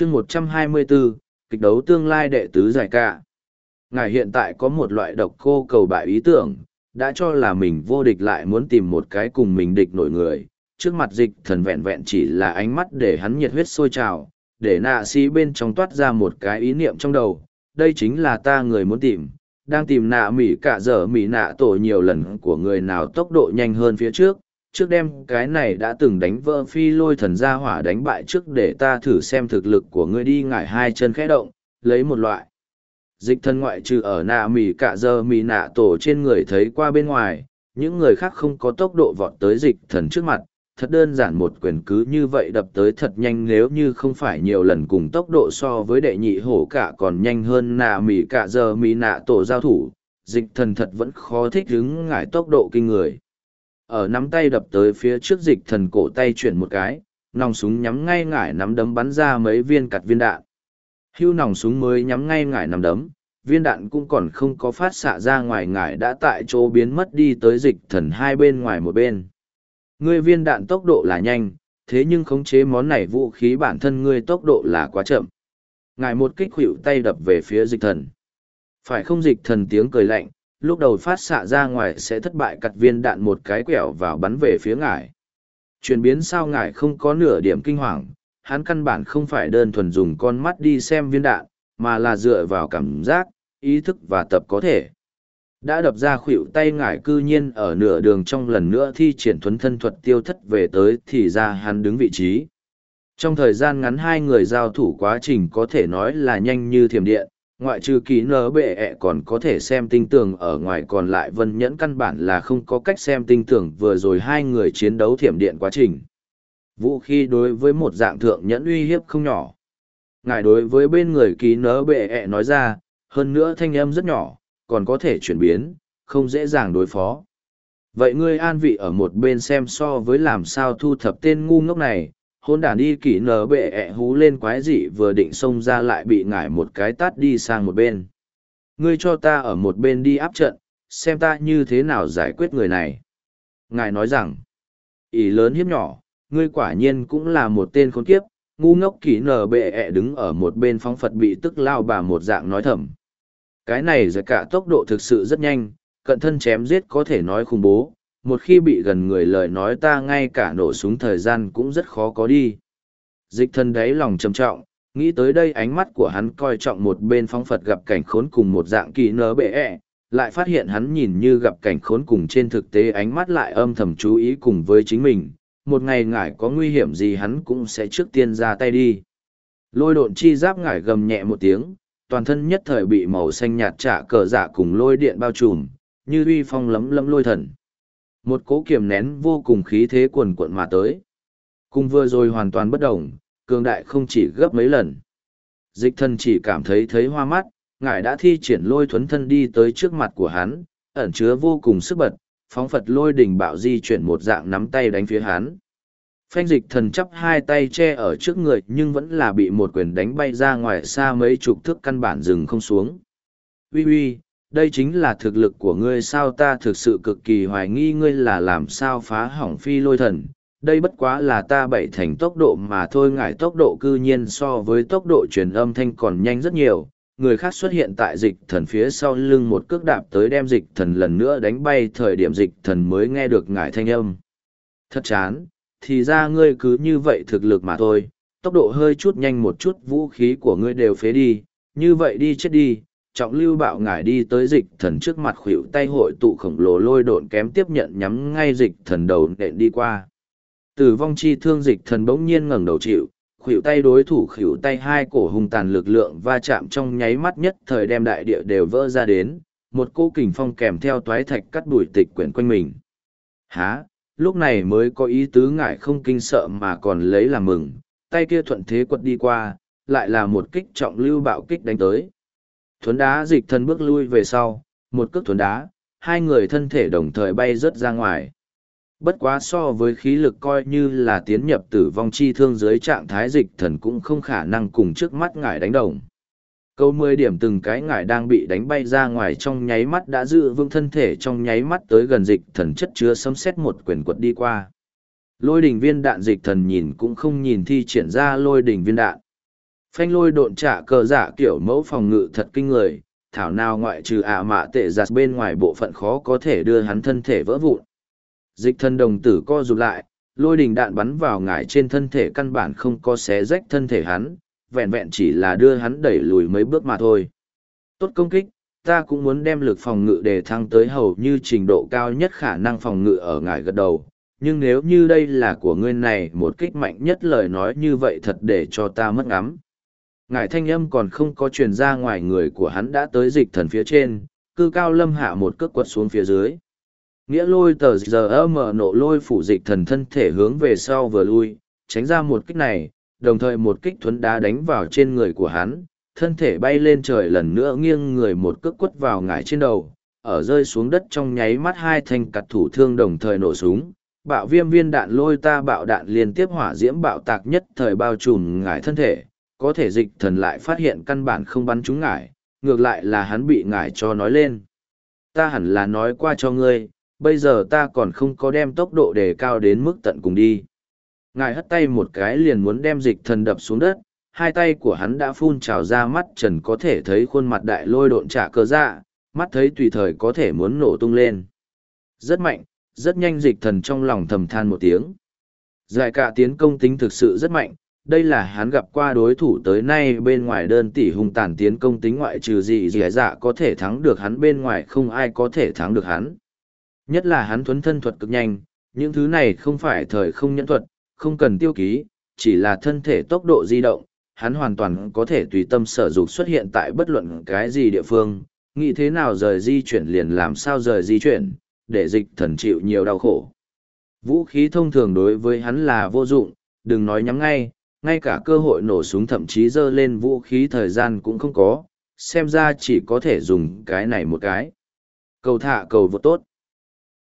chương một trăm hai mươi bốn kịch đấu tương lai đệ tứ giải ca. Ngài hiện tại có một loại độc cô cầu bại ý tưởng, đã cho là mình vô địch lại muốn tìm một cái cùng mình địch nổi người. Trước mặt dịch thần vẹn vẹn chỉ là ánh mắt để hắn nhiệt huyết sôi trào, để nạ sĩ bên trong toát ra một cái ý niệm trong đầu. Đây chính là ta người muốn tìm, đang tìm nạ mỉ cả giờ mỉ nạ tổ nhiều lần của người nào tốc độ nhanh hơn phía trước trước đem cái này đã từng đánh vỡ phi lôi thần gia hỏa đánh bại trước để ta thử xem thực lực của ngươi đi ngải hai chân khẽ động, lấy một loại. Dịch thân ngoại trừ ở nạ mỉ cả giờ mỉ nạ tổ trên người thấy qua bên ngoài, những người khác không có tốc độ vọt tới dịch thần trước mặt, thật đơn giản một quyền cứ như vậy đập tới thật nhanh nếu như không phải nhiều lần cùng tốc độ so với đệ nhị hổ cả còn nhanh hơn nạ mỉ cả giờ mỉ nạ tổ giao thủ, dịch thần thật vẫn khó thích đứng ngải tốc độ kinh người ở nắm tay đập tới phía trước dịch thần cổ tay chuyển một cái, nòng súng nhắm ngay ngải nắm đấm bắn ra mấy viên cặt viên đạn. Hưu nòng súng mới nhắm ngay ngải nắm đấm, viên đạn cũng còn không có phát xạ ra ngoài ngải đã tại chỗ biến mất đi tới dịch thần hai bên ngoài một bên. Ngươi viên đạn tốc độ là nhanh, thế nhưng khống chế món này vũ khí bản thân ngươi tốc độ là quá chậm. Ngài một kích hữu tay đập về phía dịch thần. Phải không dịch thần tiếng cười lạnh lúc đầu phát xạ ra ngoài sẽ thất bại cặt viên đạn một cái quẹo vào bắn về phía ngài. Chuyển biến sao ngài không có nửa điểm kinh hoàng, hắn căn bản không phải đơn thuần dùng con mắt đi xem viên đạn, mà là dựa vào cảm giác, ý thức và tập có thể. Đã đập ra khuỷu tay ngải cư nhiên ở nửa đường trong lần nữa thi triển thuấn thân thuật tiêu thất về tới thì ra hắn đứng vị trí. Trong thời gian ngắn hai người giao thủ quá trình có thể nói là nhanh như thiểm điện ngoại trừ ký nở bệ ẹ còn có thể xem tinh tường, ở ngoài còn lại vân nhẫn căn bản là không có cách xem tinh tường, vừa rồi hai người chiến đấu thiểm điện quá trình. Vũ khí đối với một dạng thượng nhẫn uy hiếp không nhỏ. Ngài đối với bên người ký nở bệ ẹ nói ra, hơn nữa thanh âm rất nhỏ, còn có thể chuyển biến, không dễ dàng đối phó. Vậy ngươi an vị ở một bên xem so với làm sao thu thập tên ngu ngốc này hôn đản đi kỷ nở bệ ẹ hú lên quái dị vừa định xông ra lại bị ngải một cái tát đi sang một bên. Ngươi cho ta ở một bên đi áp trận, xem ta như thế nào giải quyết người này. Ngài nói rằng ý lớn hiếp nhỏ, ngươi quả nhiên cũng là một tên khốn kiếp, ngu ngốc kỷ nở bệ ẹ đứng ở một bên phóng phật bị tức lao bà một dạng nói thầm. Cái này giải cả tốc độ thực sự rất nhanh, cận thân chém giết có thể nói khủng bố một khi bị gần người lời nói ta ngay cả nổ súng thời gian cũng rất khó có đi. Dịch thân đáy lòng trầm trọng, nghĩ tới đây ánh mắt của hắn coi trọng một bên phóng Phật gặp cảnh khốn cùng một dạng kỳ nở bệ ẹ, lại phát hiện hắn nhìn như gặp cảnh khốn cùng trên thực tế ánh mắt lại âm thầm chú ý cùng với chính mình, một ngày ngải có nguy hiểm gì hắn cũng sẽ trước tiên ra tay đi. Lôi độn chi giáp ngải gầm nhẹ một tiếng, toàn thân nhất thời bị màu xanh nhạt trả cờ dạ cùng lôi điện bao trùm, như uy phong lấm lấm lôi thần. Một cố kiềm nén vô cùng khí thế cuồn cuộn mà tới. Cùng vừa rồi hoàn toàn bất động, cường đại không chỉ gấp mấy lần. Dịch thần chỉ cảm thấy thấy hoa mắt, ngài đã thi triển lôi thuấn thân đi tới trước mặt của hắn, ẩn chứa vô cùng sức bật, phóng phật lôi đỉnh bạo di chuyển một dạng nắm tay đánh phía hắn. Phanh dịch thần chắp hai tay che ở trước người nhưng vẫn là bị một quyền đánh bay ra ngoài xa mấy chục thước căn bản dừng không xuống. Ui ui, đây chính là thực lực của ngươi sao ta thực sự cực kỳ hoài nghi ngươi là làm sao phá hỏng phi lôi thần. Đây bất quá là ta bảy thành tốc độ mà thôi ngải tốc độ cư nhiên so với tốc độ truyền âm thanh còn nhanh rất nhiều. Người khác xuất hiện tại dịch thần phía sau lưng một cước đạp tới đem dịch thần lần nữa đánh bay thời điểm dịch thần mới nghe được ngải thanh âm. Thật chán, thì ra ngươi cứ như vậy thực lực mà thôi, tốc độ hơi chút nhanh một chút vũ khí của ngươi đều phế đi, như vậy đi chết đi, trọng lưu bạo ngải đi tới dịch thần trước mặt khuỷu tay hội tụ khổng lồ lôi độn kém tiếp nhận nhắm ngay dịch thần đầu nện đi qua. Tử vong chi thương dịch thần bỗng nhiên ngẩng đầu chịu, khuỷu tay đối thủ khuỷu tay hai cổ hung tàn lực lượng va chạm trong nháy mắt nhất thời đem đại địa đều vỡ ra đến, một cô kình phong kèm theo toái thạch cắt đuổi tịch quyển quanh mình. Há, lúc này mới có ý tứ ngải không kinh sợ mà còn lấy làm mừng, tay kia thuận thế quật đi qua, lại là một kích trọng lưu bạo kích đánh tới. Thuấn đá dịch thân bước lui về sau, một cước thuấn đá, hai người thân thể đồng thời bay rớt ra ngoài. Bất quá so với khí lực coi như là tiến nhập tử vong chi thương dưới trạng thái dịch thần cũng không khả năng cùng trước mắt ngải đánh đồng. Câu mười điểm từng cái ngải đang bị đánh bay ra ngoài trong nháy mắt đã giữ vững thân thể trong nháy mắt tới gần dịch thần chất chứa sấm xét một quyền quật đi qua. Lôi đỉnh viên đạn dịch thần nhìn cũng không nhìn thi triển ra lôi đỉnh viên đạn phanh lôi độn trả cờ giả kiểu mẫu phòng ngự thật kinh người, thảo nào ngoại trừ ả mạ tệ giặt bên ngoài bộ phận khó có thể đưa hắn thân thể vỡ vụn. Dịch thân đồng tử co rụt lại, lôi đình đạn bắn vào ngải trên thân thể căn bản không có xé rách thân thể hắn, vẹn vẹn chỉ là đưa hắn đẩy lùi mấy bước mà thôi. Tốt công kích, ta cũng muốn đem lực phòng ngự đề thăng tới hầu như trình độ cao nhất khả năng phòng ngự ở ngải gật đầu, nhưng nếu như đây là của ngươi này, một kích mạnh nhất lời nói như vậy thật để cho ta mất ngắm ngải thanh âm còn không có truyền ra ngoài người của hắn đã tới dịch thần phía trên, cư cao lâm hạ một cước quật xuống phía dưới. Nghĩa lôi tờ giờ mở nộ lôi phủ dịch thần thân thể hướng về sau vừa lui, tránh ra một kích này, đồng thời một kích thuấn đá đánh vào trên người của hắn, thân thể bay lên trời lần nữa nghiêng người một cước quất vào ngải trên đầu, ở rơi xuống đất trong nháy mắt hai thanh cặt thủ thương đồng thời nổ súng, bạo viêm viên đạn lôi ta bạo đạn liên tiếp hỏa diễm bạo tạc nhất thời bao trùm ngải thân thể có thể dịch thần lại phát hiện căn bản không bắn trúng ngải, ngược lại là hắn bị ngải cho nói lên. Ta hẳn là nói qua cho ngươi, bây giờ ta còn không có đem tốc độ đề cao đến mức tận cùng đi. Ngài hất tay một cái liền muốn đem dịch thần đập xuống đất, hai tay của hắn đã phun trào ra mắt trần có thể thấy khuôn mặt đại lôi độn trả cơ dạ mắt thấy tùy thời có thể muốn nổ tung lên. Rất mạnh, rất nhanh dịch thần trong lòng thầm than một tiếng. Giải cả tiến công tính thực sự rất mạnh đây là hắn gặp qua đối thủ tới nay bên ngoài đơn tỷ hung tàn tiến công tính ngoại trừ gì dì dạ có thể thắng được hắn bên ngoài không ai có thể thắng được hắn. Nhất là hắn thuấn thân thuật cực nhanh, những thứ này không phải thời không nhẫn thuật, không cần tiêu ký, chỉ là thân thể tốc độ di động, hắn hoàn toàn có thể tùy tâm sở dục xuất hiện tại bất luận cái gì địa phương, nghĩ thế nào rời di chuyển liền làm sao rời di chuyển, để dịch thần chịu nhiều đau khổ. Vũ khí thông thường đối với hắn là vô dụng, đừng nói nhắm ngay ngay cả cơ hội nổ súng thậm chí dơ lên vũ khí thời gian cũng không có, xem ra chỉ có thể dùng cái này một cái. Cầu thả, cầu vô tốt.